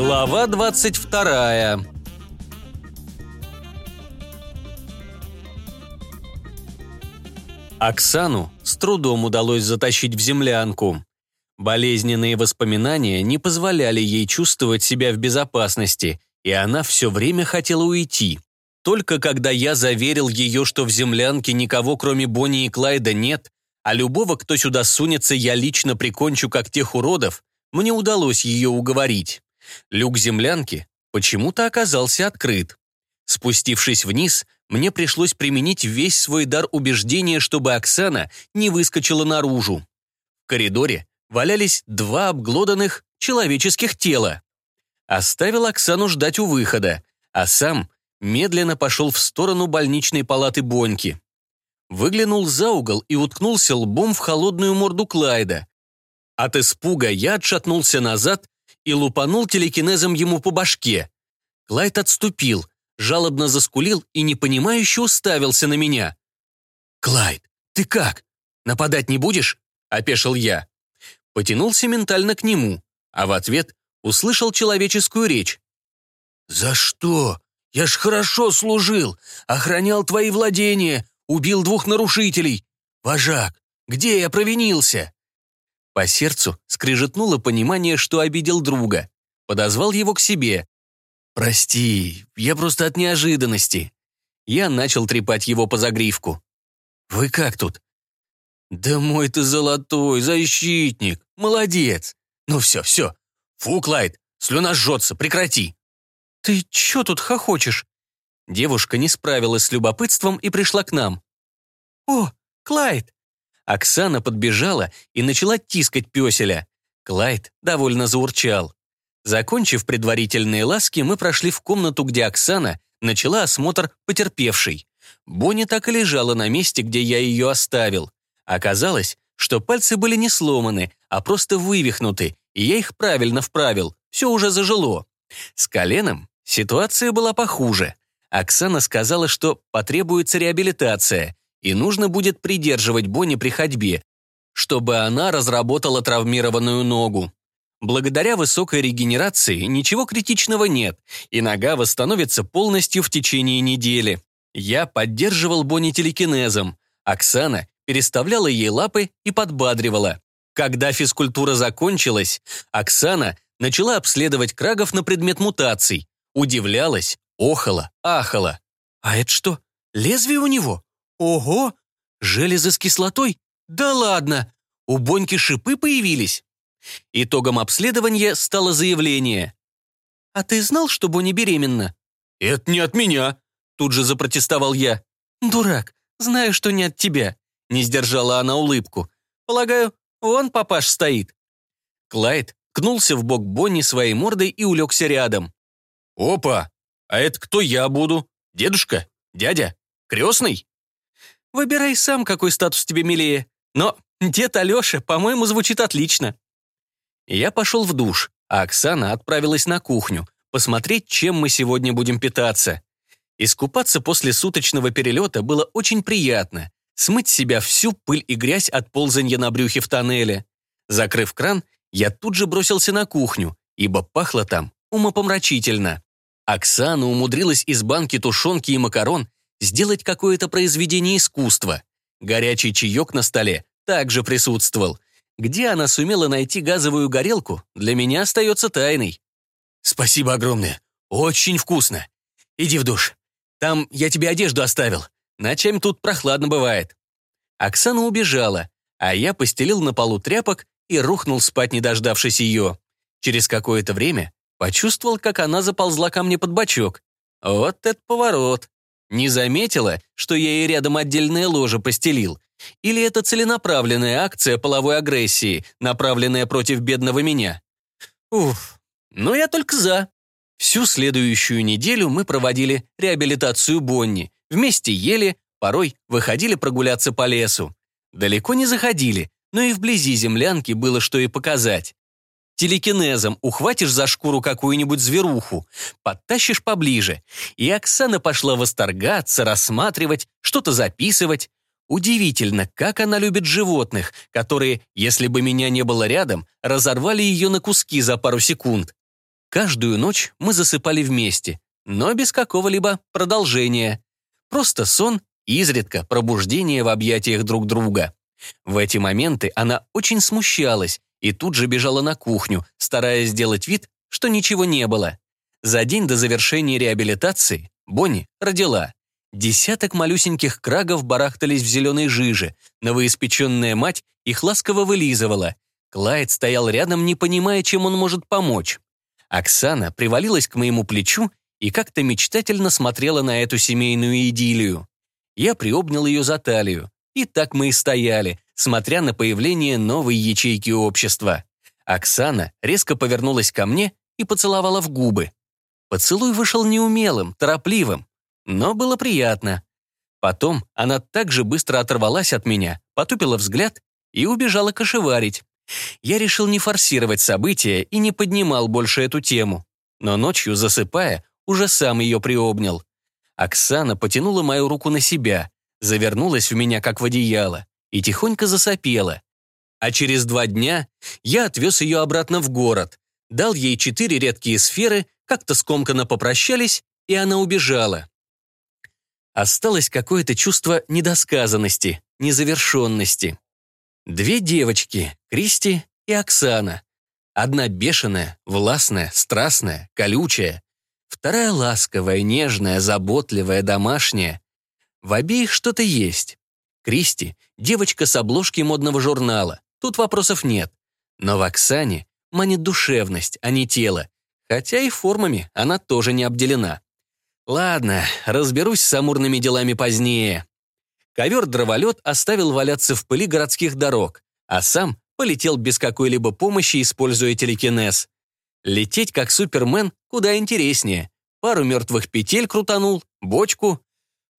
Глава 22 Оксану с трудом удалось затащить в землянку. Болезненные воспоминания не позволяли ей чувствовать себя в безопасности, и она все время хотела уйти. Только когда я заверил ее, что в землянке никого, кроме Бонни и Клайда, нет, а любого, кто сюда сунется, я лично прикончу, как тех уродов, мне удалось ее уговорить. Люк землянки почему-то оказался открыт. Спустившись вниз, мне пришлось применить весь свой дар убеждения, чтобы Оксана не выскочила наружу. В коридоре валялись два обглоданных человеческих тела. Оставил Оксану ждать у выхода, а сам медленно пошел в сторону больничной палаты Боньки. Выглянул за угол и уткнулся лбом в холодную морду Клайда. От испуга я отшатнулся назад и лупанул телекинезом ему по башке. Клайд отступил, жалобно заскулил и непонимающе уставился на меня. «Клайд, ты как? Нападать не будешь?» – опешил я. Потянулся ментально к нему, а в ответ услышал человеческую речь. «За что? Я ж хорошо служил, охранял твои владения, убил двух нарушителей. Вожак, где я провинился?» По сердцу скрежетнуло понимание, что обидел друга. Подозвал его к себе. «Прости, я просто от неожиданности». Я начал трепать его по загривку. «Вы как тут?» «Да мой ты золотой, защитник, молодец. Ну все, все. Фу, Клайд, слюна жжется, прекрати». «Ты чё тут хохочешь?» Девушка не справилась с любопытством и пришла к нам. «О, Клайд!» Оксана подбежала и начала тискать пёселя. Клайд довольно заурчал. Закончив предварительные ласки, мы прошли в комнату, где Оксана начала осмотр потерпевшей. Бонни так и лежала на месте, где я ее оставил. Оказалось, что пальцы были не сломаны, а просто вывихнуты, и я их правильно вправил, все уже зажило. С коленом ситуация была похуже. Оксана сказала, что потребуется реабилитация, и нужно будет придерживать Бонни при ходьбе, чтобы она разработала травмированную ногу. Благодаря высокой регенерации ничего критичного нет, и нога восстановится полностью в течение недели. Я поддерживал Бонни телекинезом. Оксана переставляла ей лапы и подбадривала. Когда физкультура закончилась, Оксана начала обследовать крагов на предмет мутаций. Удивлялась, охала, ахала. «А это что, лезвие у него? Ого! Железы с кислотой? Да ладно! У Боньки шипы появились?» Итогом обследования стало заявление. «А ты знал, что Бонни беременна?» «Это не от меня», — тут же запротестовал я. «Дурак, знаю, что не от тебя», — не сдержала она улыбку. «Полагаю, вон папаш стоит». Клайд кнулся в бок Бонни своей мордой и улегся рядом. «Опа! А это кто я буду? Дедушка? Дядя? Крестный?» «Выбирай сам, какой статус тебе милее. Но дед Алеша, по-моему, звучит отлично». Я пошел в душ, а Оксана отправилась на кухню, посмотреть, чем мы сегодня будем питаться. Искупаться после суточного перелета было очень приятно. Смыть с себя всю пыль и грязь от ползанья на брюхе в тоннеле. Закрыв кран, я тут же бросился на кухню, ибо пахло там умопомрачительно. Оксана умудрилась из банки тушенки и макарон сделать какое-то произведение искусства. Горячий чаек на столе также присутствовал – где она сумела найти газовую горелку, для меня остается тайной. «Спасибо огромное. Очень вкусно. Иди в душ. Там я тебе одежду оставил. Ночами тут прохладно бывает». Оксана убежала, а я постелил на полу тряпок и рухнул спать, не дождавшись ее. Через какое-то время почувствовал, как она заползла ко мне под бочок. Вот этот поворот. Не заметила, что я ей рядом отдельное ложе постелил, или это целенаправленная акция половой агрессии, направленная против бедного меня? Уф, но я только за. Всю следующую неделю мы проводили реабилитацию Бонни, вместе ели, порой выходили прогуляться по лесу. Далеко не заходили, но и вблизи землянки было что и показать. Телекинезом ухватишь за шкуру какую-нибудь зверуху, подтащишь поближе, и Оксана пошла восторгаться, рассматривать, что-то записывать. Удивительно, как она любит животных, которые, если бы меня не было рядом, разорвали ее на куски за пару секунд. Каждую ночь мы засыпали вместе, но без какого-либо продолжения. Просто сон, изредка пробуждение в объятиях друг друга. В эти моменты она очень смущалась и тут же бежала на кухню, стараясь сделать вид, что ничего не было. За день до завершения реабилитации Бонни родила. Десяток малюсеньких крагов барахтались в зеленой жиже, новоиспеченная мать их ласково вылизывала. Клайд стоял рядом, не понимая, чем он может помочь. Оксана привалилась к моему плечу и как-то мечтательно смотрела на эту семейную идиллию. Я приобнял ее за талию, и так мы и стояли, смотря на появление новой ячейки общества. Оксана резко повернулась ко мне и поцеловала в губы. Поцелуй вышел неумелым, торопливым, но было приятно. Потом она также быстро оторвалась от меня, потупила взгляд и убежала кошеварить. Я решил не форсировать события и не поднимал больше эту тему. Но ночью, засыпая, уже сам ее приобнял. Оксана потянула мою руку на себя, завернулась в меня, как в одеяло, и тихонько засопела. А через два дня я отвез ее обратно в город, дал ей четыре редкие сферы, как-то скомканно попрощались, и она убежала. Осталось какое-то чувство недосказанности, незавершенности. Две девочки, Кристи и Оксана. Одна бешеная, властная, страстная, колючая. Вторая ласковая, нежная, заботливая, домашняя. В обеих что-то есть. Кристи — девочка с обложки модного журнала. Тут вопросов нет. Но в Оксане манит душевность, а не тело. Хотя и формами она тоже не обделена. Ладно, разберусь с амурными делами позднее. Ковер-дроволет оставил валяться в пыли городских дорог, а сам полетел без какой-либо помощи, используя телекинез. Лететь как супермен куда интереснее. Пару мертвых петель крутанул, бочку.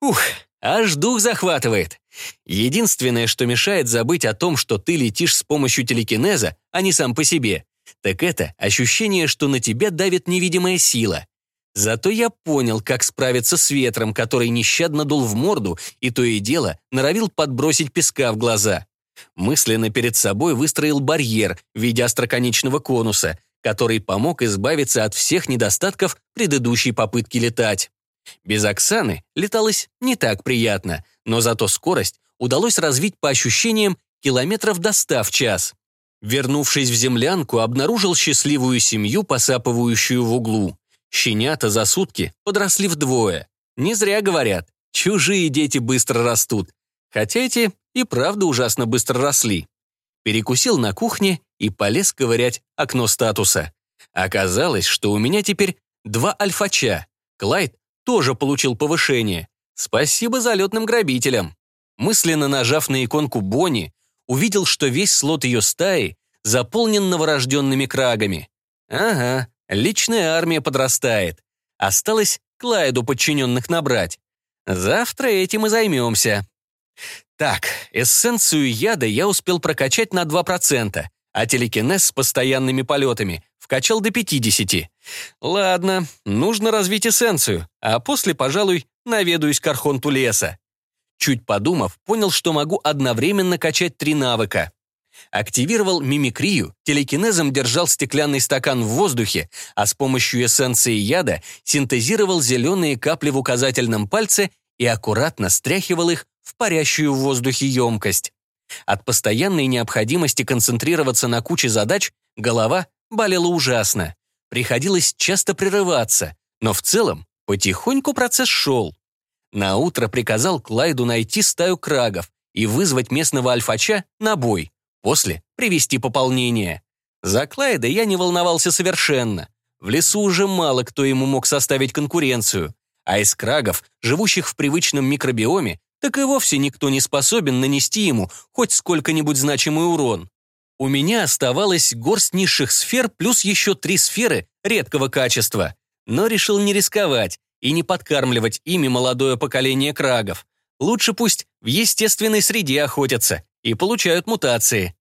Ух, аж дух захватывает. Единственное, что мешает забыть о том, что ты летишь с помощью телекинеза, а не сам по себе, так это ощущение, что на тебя давит невидимая сила. Зато я понял, как справиться с ветром, который нещадно дул в морду и то и дело норовил подбросить песка в глаза. Мысленно перед собой выстроил барьер в виде остроконечного конуса, который помог избавиться от всех недостатков предыдущей попытки летать. Без Оксаны леталось не так приятно, но зато скорость удалось развить по ощущениям километров до ста в час. Вернувшись в землянку, обнаружил счастливую семью, посапывающую в углу. Щенята за сутки подросли вдвое. Не зря говорят, чужие дети быстро растут. Хотя эти и правда ужасно быстро росли. Перекусил на кухне и полез ковырять окно статуса. Оказалось, что у меня теперь два альфача. Клайд тоже получил повышение. Спасибо залетным грабителям. Мысленно нажав на иконку Бонни, увидел, что весь слот ее стаи заполнен новорожденными крагами. Ага, Личная армия подрастает. Осталось Клайду подчиненных набрать. Завтра этим и займемся. Так, эссенцию яда я успел прокачать на 2%, а телекинез с постоянными полетами вкачал до 50. Ладно, нужно развить эссенцию, а после, пожалуй, наведаюсь к Архонту леса. Чуть подумав, понял, что могу одновременно качать три навыка. Активировал мимикрию, телекинезом держал стеклянный стакан в воздухе, а с помощью эссенции яда синтезировал зеленые капли в указательном пальце и аккуратно стряхивал их в парящую в воздухе емкость. От постоянной необходимости концентрироваться на куче задач голова болела ужасно. Приходилось часто прерываться, но в целом потихоньку процесс шел. На утро приказал Клайду найти стаю крагов и вызвать местного альфача на бой. После привести пополнение. За Клайда я не волновался совершенно. В лесу уже мало кто ему мог составить конкуренцию. А из крагов, живущих в привычном микробиоме, так и вовсе никто не способен нанести ему хоть сколько-нибудь значимый урон. У меня оставалось горсть низших сфер плюс еще три сферы редкого качества. Но решил не рисковать и не подкармливать ими молодое поколение крагов. Лучше пусть в естественной среде охотятся и получают мутации.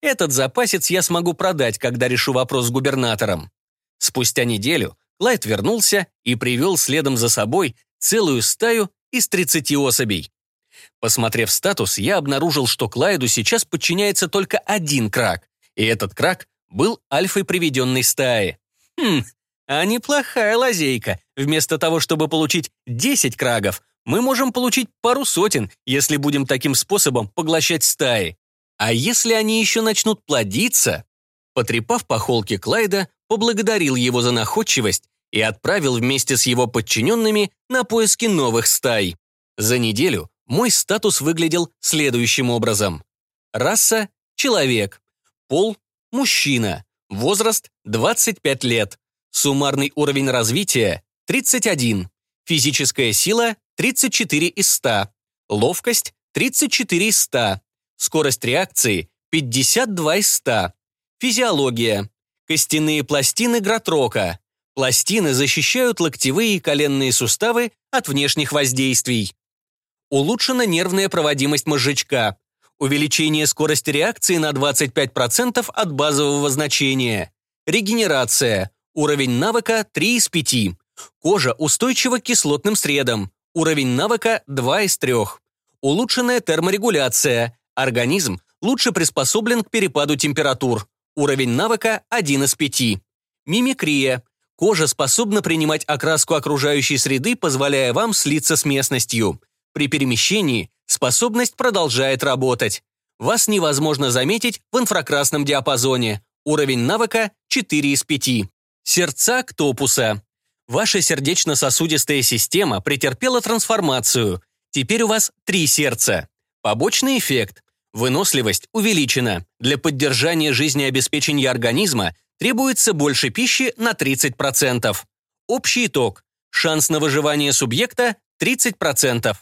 Этот запасец я смогу продать, когда решу вопрос с губернатором. Спустя неделю Клайд вернулся и привел следом за собой целую стаю из 30 особей. Посмотрев статус, я обнаружил, что Клайду сейчас подчиняется только один крак, и этот крак был альфой приведенной стаи. Хм, А неплохая лазейка. Вместо того, чтобы получить 10 крагов, мы можем получить пару сотен, если будем таким способом поглощать стаи. А если они еще начнут плодиться? Потрепав по холке Клайда, поблагодарил его за находчивость и отправил вместе с его подчиненными на поиски новых стай. За неделю мой статус выглядел следующим образом. Раса – человек. Пол – мужчина. Возраст – 25 лет. Суммарный уровень развития – 31. Физическая сила – 34 из 100. Ловкость – 34 из 100. Скорость реакции – 52 из 100. Физиология. Костяные пластины Гратрока. Пластины защищают локтевые и коленные суставы от внешних воздействий. Улучшена нервная проводимость мозжечка. Увеличение скорости реакции на 25% от базового значения. Регенерация. Уровень навыка 3 из 5. Кожа устойчива к кислотным средам. Уровень навыка 2 из 3. Улучшенная терморегуляция. Организм лучше приспособлен к перепаду температур. Уровень навыка 1 из 5. Мимикрия. Кожа способна принимать окраску окружающей среды, позволяя вам слиться с местностью. При перемещении способность продолжает работать. Вас невозможно заметить в инфракрасном диапазоне. Уровень навыка 4 из 5. Сердца Ктопуса. Ваша сердечно-сосудистая система претерпела трансформацию. Теперь у вас три сердца. Побочный эффект. Выносливость увеличена. Для поддержания жизнеобеспечения организма требуется больше пищи на 30%. Общий итог. Шанс на выживание субъекта 30%.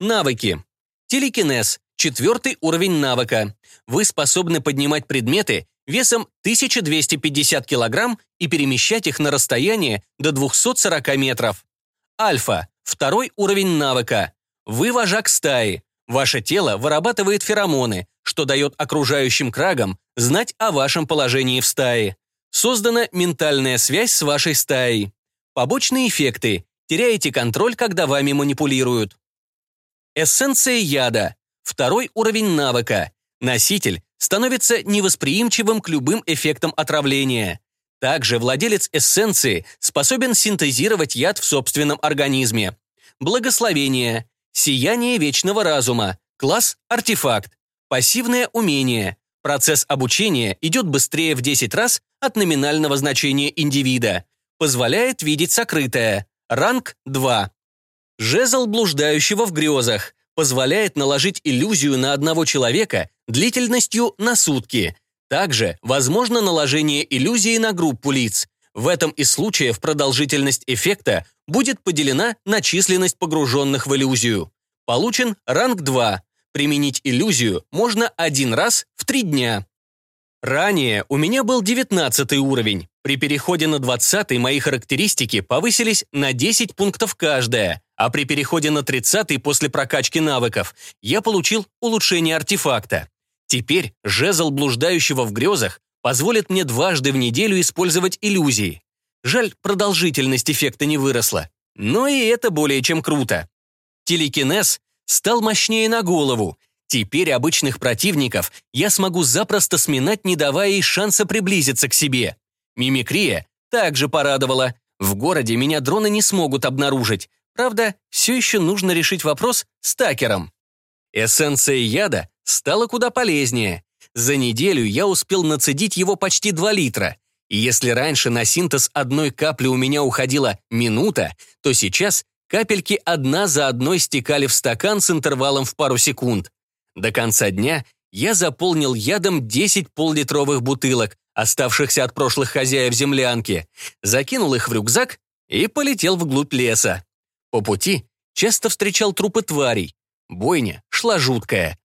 Навыки. Телекинез. Четвертый уровень навыка. Вы способны поднимать предметы весом 1250 кг и перемещать их на расстояние до 240 метров. Альфа. Второй уровень навыка. Вы вожак стаи. Ваше тело вырабатывает феромоны, что дает окружающим крагам знать о вашем положении в стае. Создана ментальная связь с вашей стаей. Побочные эффекты. Теряете контроль, когда вами манипулируют. Эссенция яда. Второй уровень навыка. Носитель становится невосприимчивым к любым эффектам отравления. Также владелец эссенции способен синтезировать яд в собственном организме. Благословение. Сияние вечного разума. Класс «Артефакт». Пассивное умение. Процесс обучения идет быстрее в 10 раз от номинального значения индивида. Позволяет видеть сокрытое. Ранг 2. Жезл блуждающего в грезах позволяет наложить иллюзию на одного человека длительностью на сутки. Также возможно наложение иллюзии на группу лиц. В этом из случаев продолжительность эффекта будет поделена на численность погруженных в иллюзию. Получен ранг 2. Применить иллюзию можно один раз в три дня. Ранее у меня был 19 уровень. При переходе на 20 мои характеристики повысились на 10 пунктов каждая, а при переходе на 30 после прокачки навыков я получил улучшение артефакта. Теперь жезл блуждающего в грезах позволит мне дважды в неделю использовать иллюзии. Жаль, продолжительность эффекта не выросла. Но и это более чем круто. Телекинез стал мощнее на голову. Теперь обычных противников я смогу запросто сминать, не давая ей шанса приблизиться к себе. Мимикрия также порадовала. В городе меня дроны не смогут обнаружить. Правда, все еще нужно решить вопрос с такером. Эссенция яда стала куда полезнее. За неделю я успел нацедить его почти 2 литра. И если раньше на синтез одной капли у меня уходила минута, то сейчас капельки одна за одной стекали в стакан с интервалом в пару секунд. До конца дня я заполнил ядом 10 поллитровых бутылок, оставшихся от прошлых хозяев землянки, закинул их в рюкзак и полетел вглубь леса. По пути часто встречал трупы тварей. Бойня шла жуткая.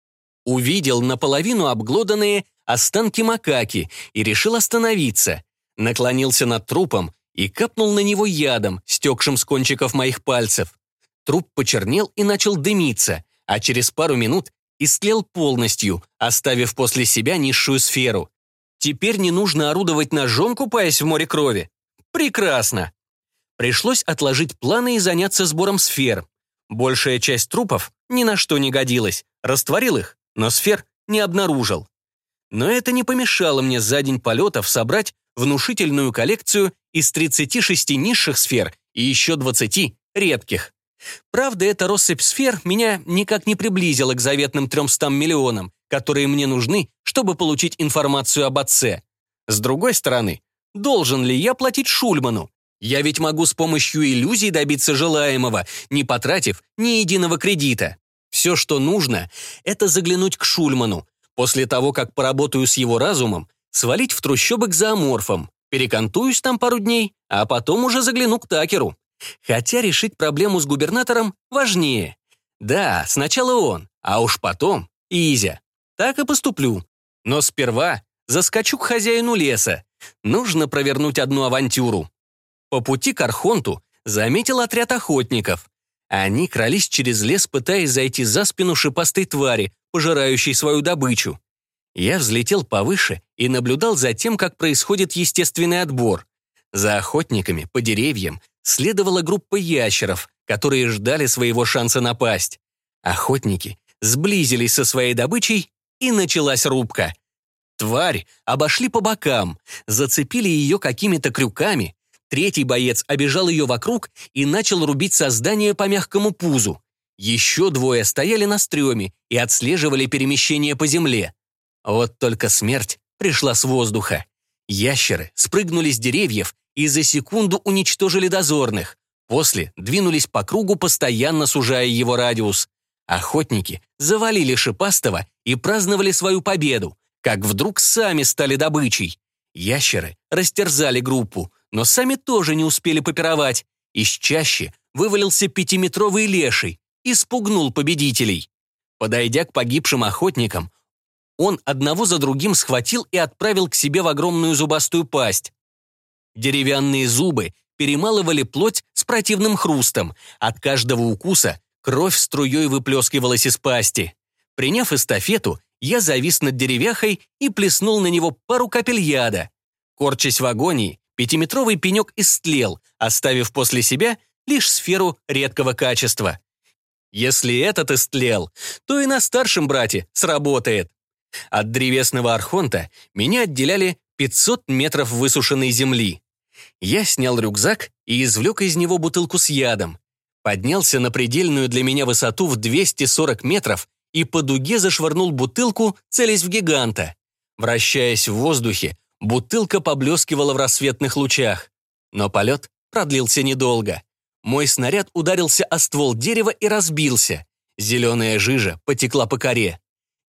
Увидел наполовину обглоданные останки макаки и решил остановиться. Наклонился над трупом и капнул на него ядом, стекшим с кончиков моих пальцев. Труп почернел и начал дымиться, а через пару минут истлел полностью, оставив после себя низшую сферу. Теперь не нужно орудовать ножом, купаясь в море крови. Прекрасно. Пришлось отложить планы и заняться сбором сфер. Большая часть трупов ни на что не годилась. Растворил их, но сфер не обнаружил. Но это не помешало мне за день полетов собрать внушительную коллекцию из 36 низших сфер и еще 20 редких. Правда, эта россыпь сфер меня никак не приблизила к заветным 300 миллионам, которые мне нужны, чтобы получить информацию об отце. С другой стороны, должен ли я платить Шульману? Я ведь могу с помощью иллюзий добиться желаемого, не потратив ни единого кредита. Все, что нужно, это заглянуть к Шульману. После того, как поработаю с его разумом, свалить в трущобы к зооморфам, перекантуюсь там пару дней, а потом уже загляну к Такеру. Хотя решить проблему с губернатором важнее. Да, сначала он, а уж потом Изя. Так и поступлю. Но сперва заскочу к хозяину леса. Нужно провернуть одну авантюру. По пути к Архонту заметил отряд охотников. Они крались через лес, пытаясь зайти за спину шипастой твари, пожирающей свою добычу. Я взлетел повыше и наблюдал за тем, как происходит естественный отбор. За охотниками по деревьям следовала группа ящеров, которые ждали своего шанса напасть. Охотники сблизились со своей добычей, и началась рубка. Тварь обошли по бокам, зацепили ее какими-то крюками. Третий боец обежал ее вокруг и начал рубить создание по мягкому пузу. Еще двое стояли на стреме и отслеживали перемещение по земле. Вот только смерть пришла с воздуха. Ящеры спрыгнули с деревьев и за секунду уничтожили дозорных. После двинулись по кругу, постоянно сужая его радиус. Охотники завалили шипастого и праздновали свою победу, как вдруг сами стали добычей. Ящеры растерзали группу, но сами тоже не успели попировать. Из чаще вывалился пятиметровый леший и спугнул победителей. Подойдя к погибшим охотникам, он одного за другим схватил и отправил к себе в огромную зубастую пасть. Деревянные зубы перемалывали плоть с противным хрустом. От каждого укуса кровь струей выплескивалась из пасти. Приняв эстафету, я завис над деревяхой и плеснул на него пару капель яда. Корчась в агонии, пятиметровый пенек истлел, оставив после себя лишь сферу редкого качества. Если этот истлел, то и на старшем брате сработает. От древесного архонта меня отделяли 500 метров высушенной земли. Я снял рюкзак и извлек из него бутылку с ядом. Поднялся на предельную для меня высоту в 240 метров и по дуге зашвырнул бутылку, целясь в гиганта. Вращаясь в воздухе, бутылка поблескивала в рассветных лучах. Но полет продлился недолго. Мой снаряд ударился о ствол дерева и разбился. Зеленая жижа потекла по коре.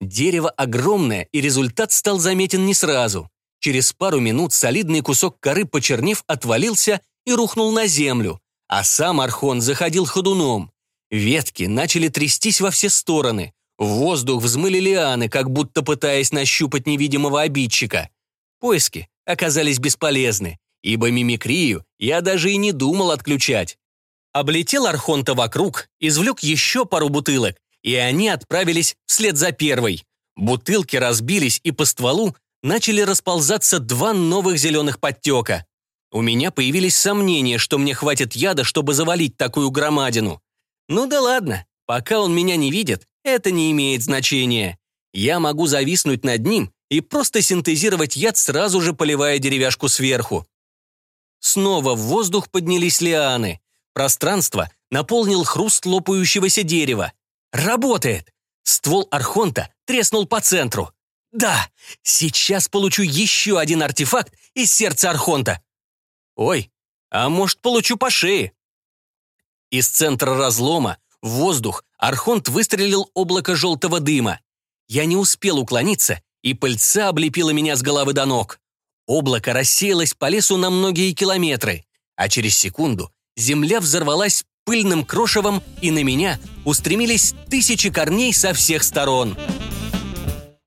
Дерево огромное, и результат стал заметен не сразу. Через пару минут солидный кусок коры, почернев, отвалился и рухнул на землю, а сам Архон заходил ходуном. Ветки начали трястись во все стороны. В воздух взмыли лианы, как будто пытаясь нащупать невидимого обидчика. Поиски оказались бесполезны, ибо мимикрию я даже и не думал отключать. Облетел Архонта вокруг, извлек еще пару бутылок и они отправились вслед за первой. Бутылки разбились, и по стволу начали расползаться два новых зеленых подтека. У меня появились сомнения, что мне хватит яда, чтобы завалить такую громадину. Ну да ладно, пока он меня не видит, это не имеет значения. Я могу зависнуть над ним и просто синтезировать яд, сразу же поливая деревяшку сверху. Снова в воздух поднялись лианы. Пространство наполнил хруст лопающегося дерева. Работает! Ствол Архонта треснул по центру. Да, сейчас получу еще один артефакт из сердца Архонта. Ой, а может, получу по шее? Из центра разлома в воздух Архонт выстрелил облако желтого дыма. Я не успел уклониться, и пыльца облепила меня с головы до ног. Облако рассеялось по лесу на многие километры, а через секунду земля взорвалась пыльным крошевом, и на меня устремились тысячи корней со всех сторон.